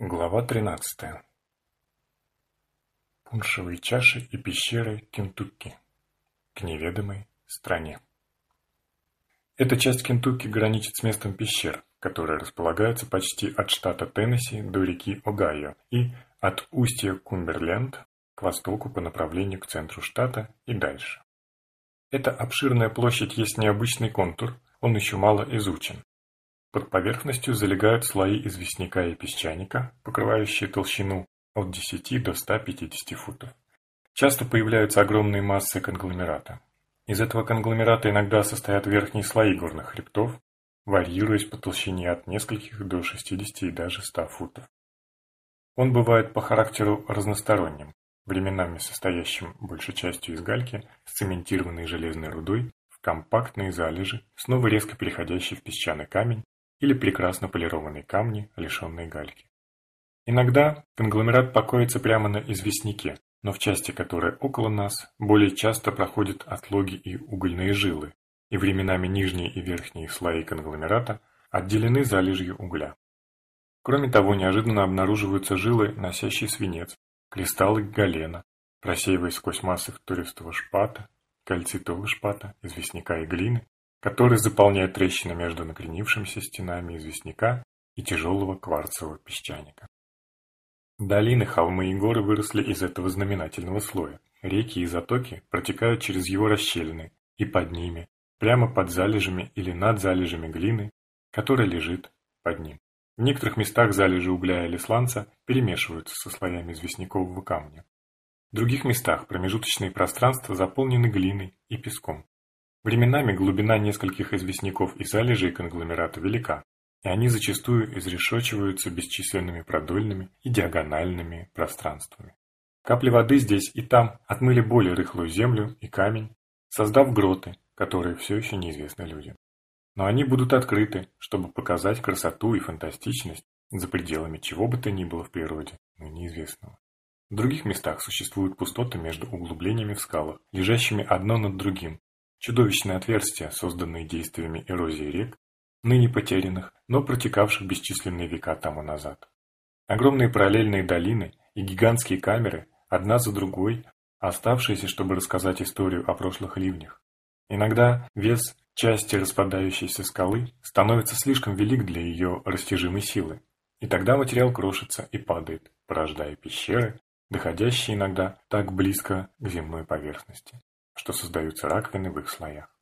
Глава 13. Пуншевые чаши и пещеры Кентукки. К неведомой стране. Эта часть Кентукки граничит с местом пещер, которые располагаются почти от штата Теннесси до реки Огайо и от устья Кумберленд к востоку по направлению к центру штата и дальше. Эта обширная площадь есть необычный контур, он еще мало изучен. Под поверхностью залегают слои известняка и песчаника, покрывающие толщину от 10 до 150 футов. Часто появляются огромные массы конгломерата. Из этого конгломерата иногда состоят верхние слои горных хребтов, варьируясь по толщине от нескольких до 60 и даже 100 футов. Он бывает по характеру разносторонним, временами состоящим большей частью из гальки с цементированной железной рудой, в компактные залежи, снова резко переходящий в песчаный камень или прекрасно полированные камни, лишенные гальки. Иногда конгломерат покоится прямо на известняке, но в части, которая около нас, более часто проходят отлоги и угольные жилы, и временами нижние и верхние слои конгломерата отделены залежью угля. Кроме того, неожиданно обнаруживаются жилы, носящие свинец, кристаллы галена, просеиваясь сквозь массы туристового шпата, кальцитового шпата, известняка и глины, который заполняет трещины между накренившимися стенами известняка и тяжелого кварцевого песчаника. Долины, холмы и горы выросли из этого знаменательного слоя. Реки и затоки протекают через его расщелины и под ними, прямо под залежами или над залежами глины, которая лежит под ним. В некоторых местах залежи угля или сланца перемешиваются со слоями известнякового камня. В других местах промежуточные пространства заполнены глиной и песком. Временами глубина нескольких известняков и залежей конгломерата велика, и они зачастую изрешечиваются бесчисленными продольными и диагональными пространствами. Капли воды здесь и там отмыли более рыхлую землю и камень, создав гроты, которые все еще неизвестны людям. Но они будут открыты, чтобы показать красоту и фантастичность за пределами чего бы то ни было в природе, но неизвестного. В других местах существуют пустоты между углублениями в скалах, лежащими одно над другим, Чудовищные отверстия, созданные действиями эрозии рек, ныне потерянных, но протекавших бесчисленные века тому назад. Огромные параллельные долины и гигантские камеры, одна за другой, оставшиеся, чтобы рассказать историю о прошлых ливнях. Иногда вес части распадающейся скалы становится слишком велик для ее растяжимой силы, и тогда материал крошится и падает, порождая пещеры, доходящие иногда так близко к земной поверхности что создаются раковины в их слоях.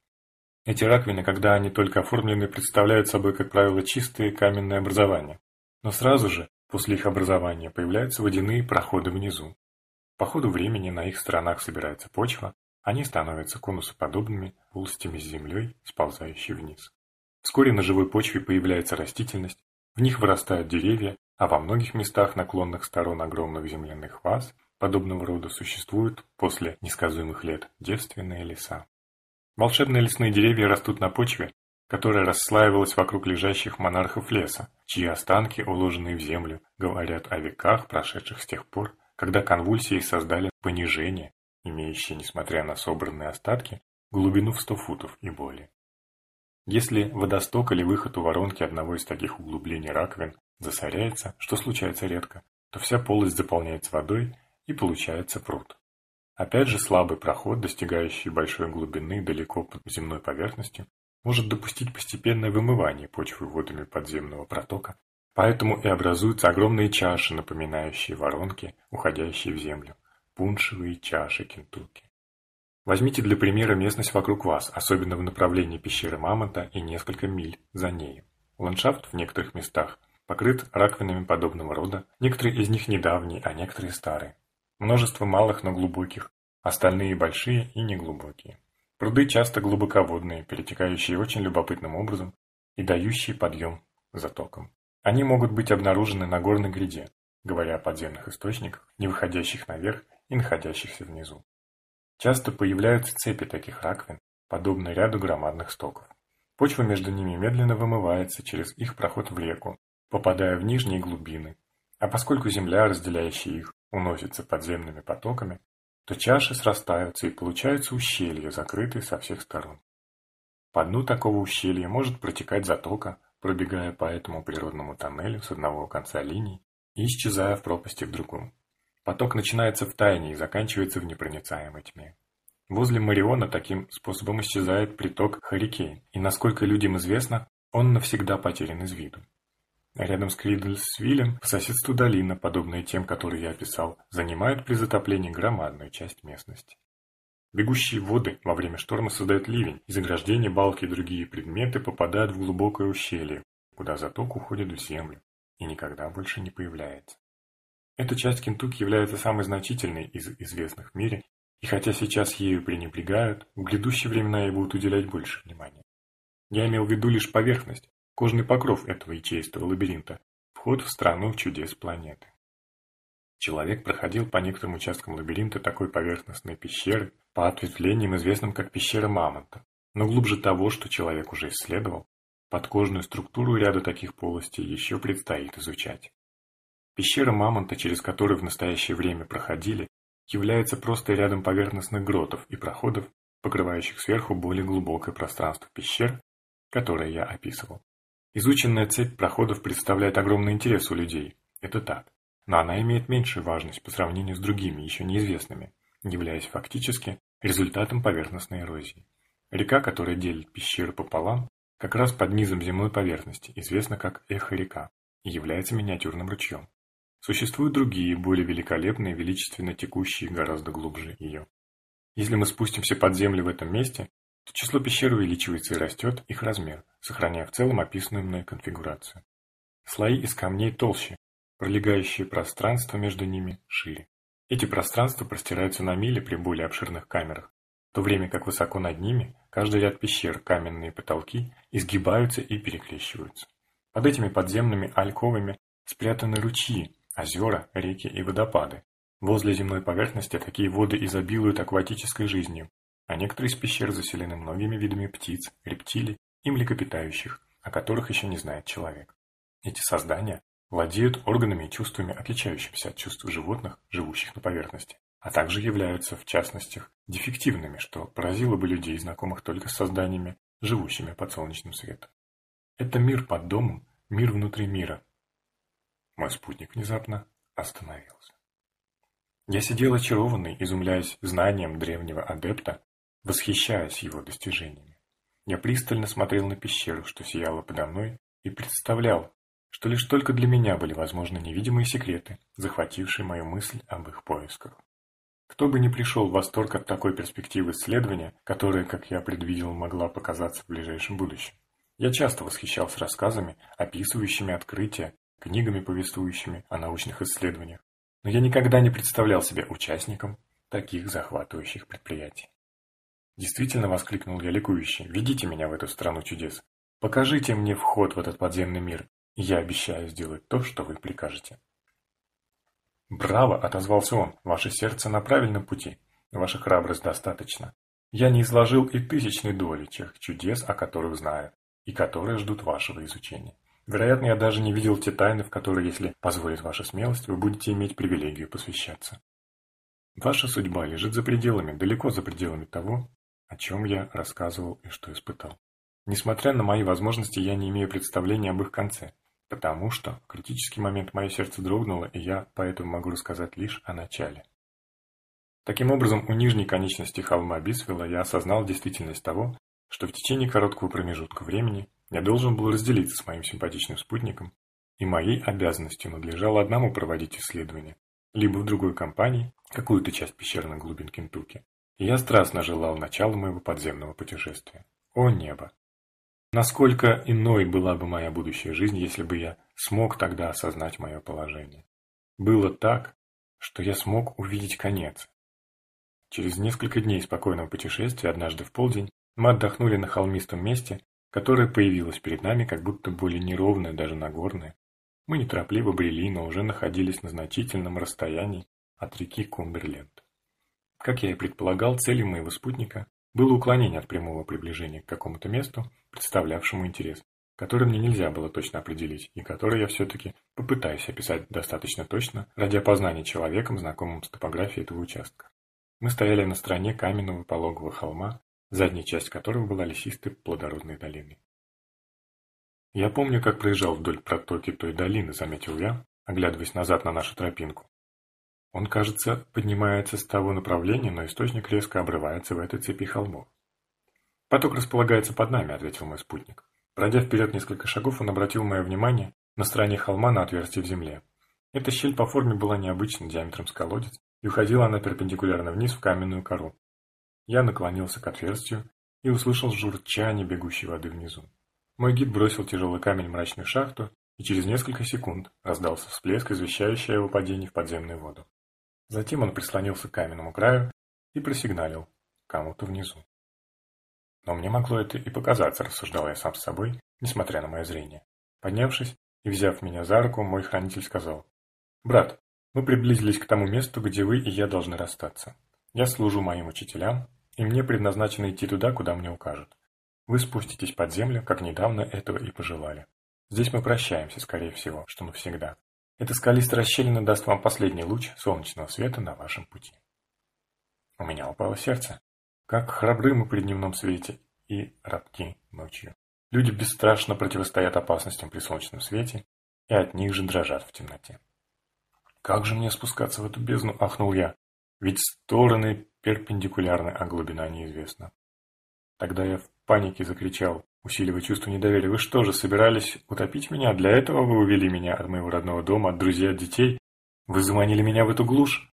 Эти раковины, когда они только оформлены, представляют собой, как правило, чистые каменные образования. Но сразу же, после их образования, появляются водяные проходы внизу. По ходу времени на их сторонах собирается почва, они становятся конусоподобными полостями с землей, сползающей вниз. Вскоре на живой почве появляется растительность, в них вырастают деревья, а во многих местах наклонных сторон огромных земляных ваз подобного рода существуют после несказуемых лет девственные леса. Волшебные лесные деревья растут на почве, которая расслаивалась вокруг лежащих монархов леса, чьи останки, уложенные в землю, говорят о веках, прошедших с тех пор, когда конвульсии создали понижение, имеющее, несмотря на собранные остатки, глубину в 100 футов и более. Если водосток или выход у воронки одного из таких углублений раковин засоряется, что случается редко, то вся полость заполняется водой и получается пруд. Опять же слабый проход, достигающий большой глубины далеко под земной поверхностью, может допустить постепенное вымывание почвы водами подземного протока, поэтому и образуются огромные чаши, напоминающие воронки, уходящие в землю, пуншевые чаши Кентукки. Возьмите для примера местность вокруг вас, особенно в направлении пещеры Мамонта и несколько миль за нею. Ландшафт в некоторых местах покрыт раковинами подобного рода, некоторые из них недавние, а некоторые старые. Множество малых, но глубоких, остальные большие и неглубокие. Пруды часто глубоководные, перетекающие очень любопытным образом и дающие подъем затоком. Они могут быть обнаружены на горной гряде, говоря о подземных источниках, не выходящих наверх и находящихся внизу. Часто появляются цепи таких раковин, подобные ряду громадных стоков. Почва между ними медленно вымывается через их проход в реку, попадая в нижние глубины, а поскольку земля, разделяющая их, уносится подземными потоками, то чаши срастаются и получаются ущелья, закрытые со всех сторон. По дну такого ущелья может протекать затока, пробегая по этому природному тоннелю с одного конца линии и исчезая в пропасти в другом. Поток начинается в тайне и заканчивается в непроницаемой тьме. Возле Мариона таким способом исчезает приток Харикейн, и, насколько людям известно, он навсегда потерян из виду. Рядом с Кридлсвиллем по соседству долина, подобная тем, которые я описал, занимают при затоплении громадную часть местности. Бегущие воды во время шторма создают ливень, и заграждения, балки и другие предметы попадают в глубокое ущелье, куда заток уходит в землю и никогда больше не появляется. Эта часть Кентукки является самой значительной из известных в мире, и хотя сейчас ею пренебрегают, в грядущие времена ей будут уделять больше внимания. Я имел в виду лишь поверхность, кожный покров этого ячеистого лабиринта, вход в страну чудес планеты. Человек проходил по некоторым участкам лабиринта такой поверхностной пещеры, по ответвлениям, известным как пещера Мамонта, но глубже того, что человек уже исследовал, подкожную структуру ряда таких полостей еще предстоит изучать. Пещера Мамонта, через которую в настоящее время проходили, является просто рядом поверхностных гротов и проходов, покрывающих сверху более глубокое пространство пещер, которое я описывал. Изученная цепь проходов представляет огромный интерес у людей, это так но она имеет меньшую важность по сравнению с другими, еще неизвестными, являясь фактически результатом поверхностной эрозии. Река, которая делит пещеры пополам, как раз под низом земной поверхности, известна как эхо-река, и является миниатюрным ручьем. Существуют другие, более великолепные, величественно текущие гораздо глубже ее. Если мы спустимся под землю в этом месте, то число пещер увеличивается и растет их размер, сохраняя в целом описанную мной конфигурацию. Слои из камней толще, пролегающие пространства между ними шире. Эти пространства простираются на мили при более обширных камерах, в то время как высоко над ними каждый ряд пещер, каменные потолки изгибаются и перекрещиваются. Под этими подземными альковами спрятаны ручьи, озера, реки и водопады. Возле земной поверхности такие воды изобилуют акватической жизнью, а некоторые из пещер заселены многими видами птиц, рептилий и млекопитающих, о которых еще не знает человек. Эти создания владеют органами и чувствами, отличающимися от чувств животных, живущих на поверхности, а также являются, в частности, дефективными, что поразило бы людей, знакомых только с созданиями, живущими под солнечным светом. Это мир под домом, мир внутри мира. Мой спутник внезапно остановился. Я сидел очарованный, изумляясь знанием древнего адепта, восхищаясь его достижениями. Я пристально смотрел на пещеру, что сияла подо мной, и представлял, что лишь только для меня были возможны невидимые секреты, захватившие мою мысль об их поисках. Кто бы ни пришел в восторг от такой перспективы исследования, которая, как я предвидел, могла показаться в ближайшем будущем. Я часто восхищался рассказами, описывающими открытия, книгами, повествующими о научных исследованиях, но я никогда не представлял себя участником таких захватывающих предприятий. Действительно, воскликнул я ликующе, ведите меня в эту страну чудес. Покажите мне вход в этот подземный мир, я обещаю сделать то, что вы прикажете. Браво, отозвался он, ваше сердце на правильном пути, ваша храбрость достаточно. Я не изложил и тысячной доли тех чудес, о которых знаю, и которые ждут вашего изучения. Вероятно, я даже не видел те тайны, в которые, если позволит ваша смелость, вы будете иметь привилегию посвящаться. Ваша судьба лежит за пределами, далеко за пределами того, о чем я рассказывал и что испытал. Несмотря на мои возможности, я не имею представления об их конце. Потому что в критический момент мое сердце дрогнуло, и я поэтому могу рассказать лишь о начале. Таким образом, у нижней конечности холма Бисвелла я осознал действительность того, что в течение короткого промежутка времени я должен был разделиться с моим симпатичным спутником, и моей обязанностью надлежало одному проводить исследования, либо в другой компании, какую-то часть пещерных глубин Кентукки, я страстно желал начала моего подземного путешествия. О небо! Насколько иной была бы моя будущая жизнь, если бы я смог тогда осознать мое положение. Было так, что я смог увидеть конец. Через несколько дней спокойного путешествия, однажды в полдень, мы отдохнули на холмистом месте, которое появилось перед нами как будто более неровное, даже нагорное. Мы неторопливо брели, но уже находились на значительном расстоянии от реки Кумберленд. Как я и предполагал, целью моего спутника было уклонение от прямого приближения к какому-то месту, представлявшему интерес, который мне нельзя было точно определить, и который я все-таки попытаюсь описать достаточно точно ради опознания человеком, знакомым с топографией этого участка. Мы стояли на стороне каменного пологого холма, задняя часть которого была лесистой плодородной долиной. «Я помню, как проезжал вдоль протоки той долины», — заметил я, оглядываясь назад на нашу тропинку. Он, кажется, поднимается с того направления, но источник резко обрывается в этой цепи холмов. «Поток располагается под нами», — ответил мой спутник. Пройдя вперед несколько шагов, он обратил мое внимание на стороне холма на отверстие в земле. Эта щель по форме была необычной, диаметром с колодец, и уходила она перпендикулярно вниз в каменную кору. Я наклонился к отверстию и услышал журчание бегущей воды внизу. Мой гид бросил тяжелый камень в мрачную шахту, и через несколько секунд раздался всплеск, извещающий о его падении в подземную воду. Затем он прислонился к каменному краю и просигналил кому-то внизу. Но мне могло это и показаться, рассуждал я сам с собой, несмотря на мое зрение. Поднявшись и взяв меня за руку, мой хранитель сказал, «Брат, мы приблизились к тому месту, где вы и я должны расстаться. Я служу моим учителям, и мне предназначено идти туда, куда мне укажут. Вы спуститесь под землю, как недавно этого и пожелали. Здесь мы прощаемся, скорее всего, что навсегда. Эта скалистая расщелина даст вам последний луч солнечного света на вашем пути». У меня упало сердце. Как храбры мы при дневном свете и рабки ночью. Люди бесстрашно противостоят опасностям при солнечном свете и от них же дрожат в темноте. «Как же мне спускаться в эту бездну?» – ахнул я. «Ведь стороны перпендикулярны, а глубина неизвестна». Тогда я в панике закричал, усиливая чувство недоверия. «Вы что же, собирались утопить меня? Для этого вы увели меня от моего родного дома, от друзей, от детей? Вы заманили меня в эту глушь?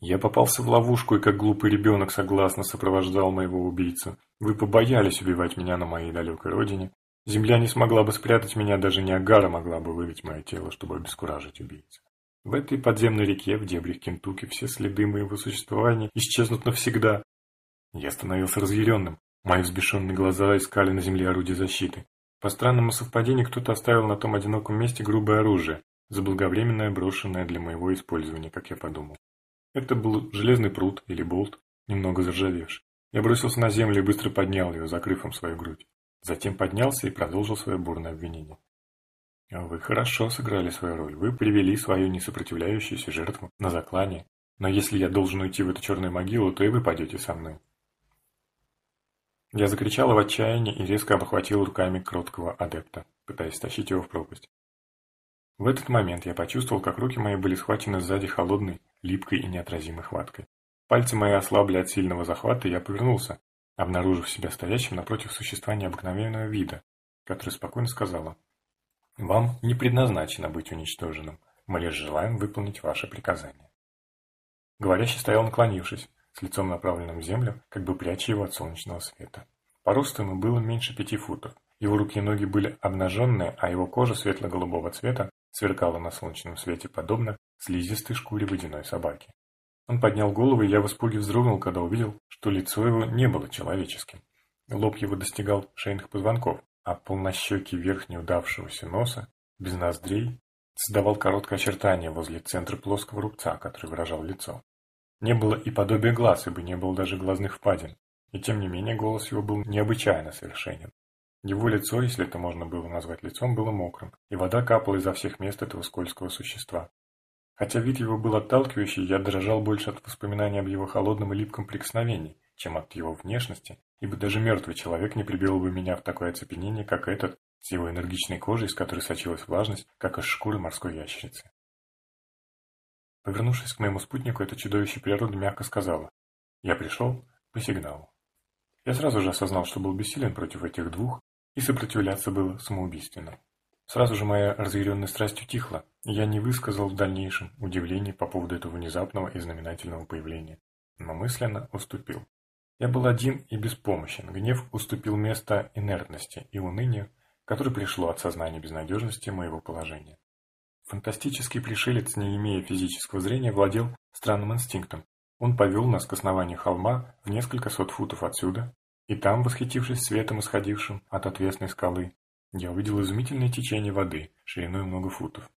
Я попался в ловушку и как глупый ребенок согласно сопровождал моего убийцу. Вы побоялись убивать меня на моей далекой родине. Земля не смогла бы спрятать меня, даже Ниагара могла бы вырыть мое тело, чтобы обескуражить убийцу. В этой подземной реке, в дебрях Кентукки, все следы моего существования исчезнут навсегда. Я становился разъяренным. Мои взбешенные глаза искали на земле орудие защиты. По странному совпадению кто-то оставил на том одиноком месте грубое оружие, заблаговременное брошенное для моего использования, как я подумал. Это был железный пруд или болт, немного заржавевший. Я бросился на землю и быстро поднял ее, закрыв им свою грудь. Затем поднялся и продолжил свое бурное обвинение. Вы хорошо сыграли свою роль. Вы привели свою несопротивляющуюся жертву на заклание. Но если я должен уйти в эту черную могилу, то и вы пойдете со мной. Я закричал в отчаянии и резко обхватил руками кроткого адепта, пытаясь тащить его в пропасть. В этот момент я почувствовал, как руки мои были схвачены сзади холодной, липкой и неотразимой хваткой. Пальцы мои ослабли от сильного захвата, и я повернулся, обнаружив себя стоящим напротив существа необыкновенного вида, которое спокойно сказала «Вам не предназначено быть уничтоженным, мы лишь желаем выполнить ваше приказание». Говорящий стоял наклонившись, с лицом направленным в землю, как бы пряча его от солнечного света. По росту ему было меньше пяти футов. Его руки и ноги были обнаженные, а его кожа светло-голубого цвета сверкала на солнечном свете подобно слизистой шкуре водяной собаки. Он поднял голову, и я в испуге вздрогнул, когда увидел, что лицо его не было человеческим. Лоб его достигал шейных позвонков, а полнощекий верх неудавшегося носа, без ноздрей, создавал короткое очертание возле центра плоского рубца, который выражал лицо. Не было и подобия глаз, ибо не было даже глазных впадин, и тем не менее голос его был необычайно совершенен. Его лицо, если это можно было назвать лицом, было мокрым, и вода капала изо всех мест этого скользкого существа. Хотя вид его был отталкивающий, я дрожал больше от воспоминаний об его холодном и липком прикосновении, чем от его внешности, ибо даже мертвый человек не прибил бы меня в такое оцепенение, как этот, с его энергичной кожей, из которой сочилась влажность, как из шкуры морской ящерицы. Повернувшись к моему спутнику, это чудовище природы мягко сказала «Я пришел по сигналу». Я сразу же осознал, что был бессилен против этих двух, и сопротивляться было самоубийственно. Сразу же моя разъяренная страсть утихла, и я не высказал в дальнейшем удивления по поводу этого внезапного и знаменательного появления, но мысленно уступил. Я был один и беспомощен, гнев уступил место инертности и унынию, которое пришло от сознания безнадежности моего положения. Фантастический пришелец, не имея физического зрения, владел странным инстинктом. Он повел нас к основанию холма в несколько сот футов отсюда, и там, восхитившись светом, исходившим от отвесной скалы, я увидел изумительное течение воды, шириной много футов.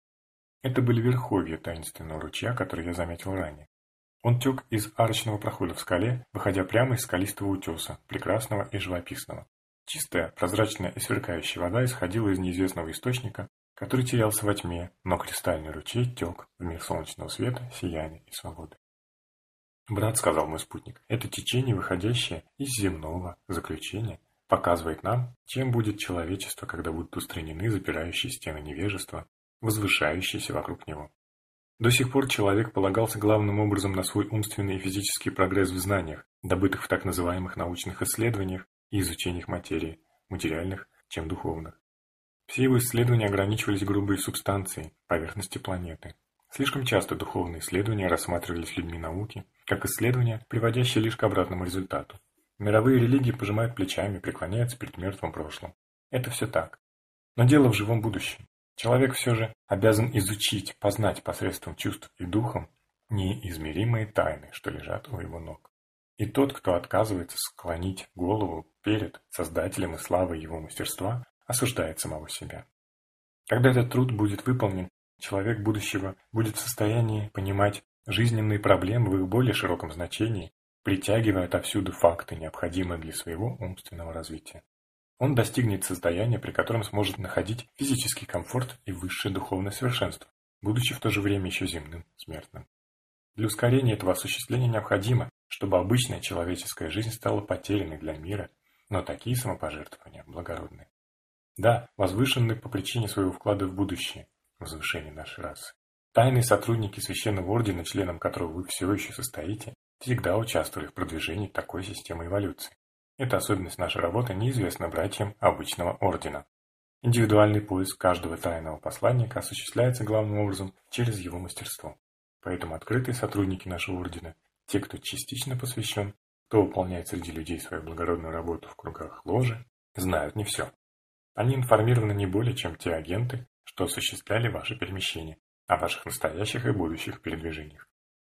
Это были верховья таинственного ручья, который я заметил ранее. Он тек из арочного прохода в скале, выходя прямо из скалистого утеса, прекрасного и живописного. Чистая, прозрачная и сверкающая вода исходила из неизвестного источника, который терялся во тьме, но кристальный ручей тек в мир солнечного света, сияния и свободы. «Брат», — сказал мой спутник, — «это течение, выходящее из земного заключения, показывает нам, чем будет человечество, когда будут устранены запирающие стены невежества, возвышающиеся вокруг него. До сих пор человек полагался главным образом на свой умственный и физический прогресс в знаниях, добытых в так называемых научных исследованиях и изучениях материи, материальных, чем духовных. Все его исследования ограничивались грубой субстанцией, поверхности планеты. Слишком часто духовные исследования рассматривались людьми науки, как исследования, приводящие лишь к обратному результату. Мировые религии пожимают плечами, преклоняются перед мертвым прошлым. Это все так. Но дело в живом будущем. Человек все же обязан изучить, познать посредством чувств и духом неизмеримые тайны, что лежат у его ног. И тот, кто отказывается склонить голову перед Создателем и славой его мастерства, осуждает самого себя. Когда этот труд будет выполнен, человек будущего будет в состоянии понимать жизненные проблемы в их более широком значении, притягивая отовсюду факты, необходимые для своего умственного развития. Он достигнет состояния, при котором сможет находить физический комфорт и высшее духовное совершенство, будучи в то же время еще земным, смертным. Для ускорения этого осуществления необходимо, чтобы обычная человеческая жизнь стала потерянной для мира, но такие самопожертвования благородны. Да, возвышенны по причине своего вклада в будущее, возвышение нашей расы. Тайные сотрудники Священного Ордена, членом которого вы все еще состоите, всегда участвовали в продвижении такой системы эволюции. Эта особенность нашей работы неизвестна братьям обычного ордена. Индивидуальный поиск каждого тайного посланника осуществляется главным образом через его мастерство. Поэтому открытые сотрудники нашего ордена, те, кто частично посвящен, кто выполняет среди людей свою благородную работу в кругах ложи, знают не все. Они информированы не более, чем те агенты, что осуществляли ваши перемещения, о ваших настоящих и будущих передвижениях.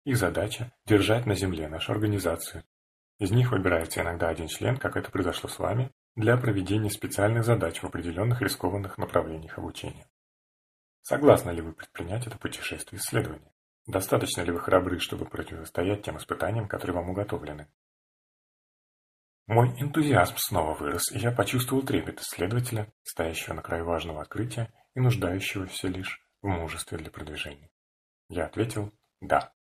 Их задача – держать на земле нашу организацию из них выбирается иногда один член, как это произошло с вами, для проведения специальных задач в определенных рискованных направлениях обучения. Согласны ли вы предпринять это путешествие исследования? Достаточно ли вы храбры, чтобы противостоять тем испытаниям, которые вам уготовлены? Мой энтузиазм снова вырос, и я почувствовал трепет исследователя, стоящего на краю важного открытия и нуждающегося лишь в мужестве для продвижения. Я ответил «да».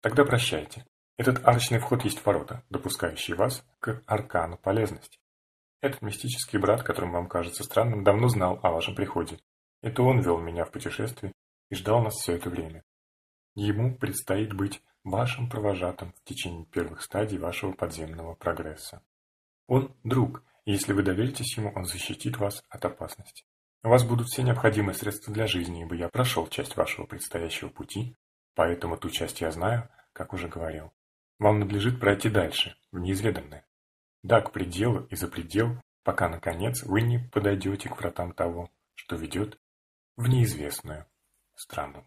Тогда прощайте. Этот арочный вход есть ворота, допускающие вас к аркану полезности. Этот мистический брат, которым вам кажется странным, давно знал о вашем приходе. Это он вел меня в путешествие и ждал нас все это время. Ему предстоит быть вашим провожатым в течение первых стадий вашего подземного прогресса. Он – друг, и если вы доверитесь ему, он защитит вас от опасности. У вас будут все необходимые средства для жизни, ибо я прошел часть вашего предстоящего пути, поэтому ту часть я знаю, как уже говорил. Вам надлежит пройти дальше, в неизведанное. Да, к пределу и за предел, пока, наконец, вы не подойдете к вратам того, что ведет в неизвестную страну.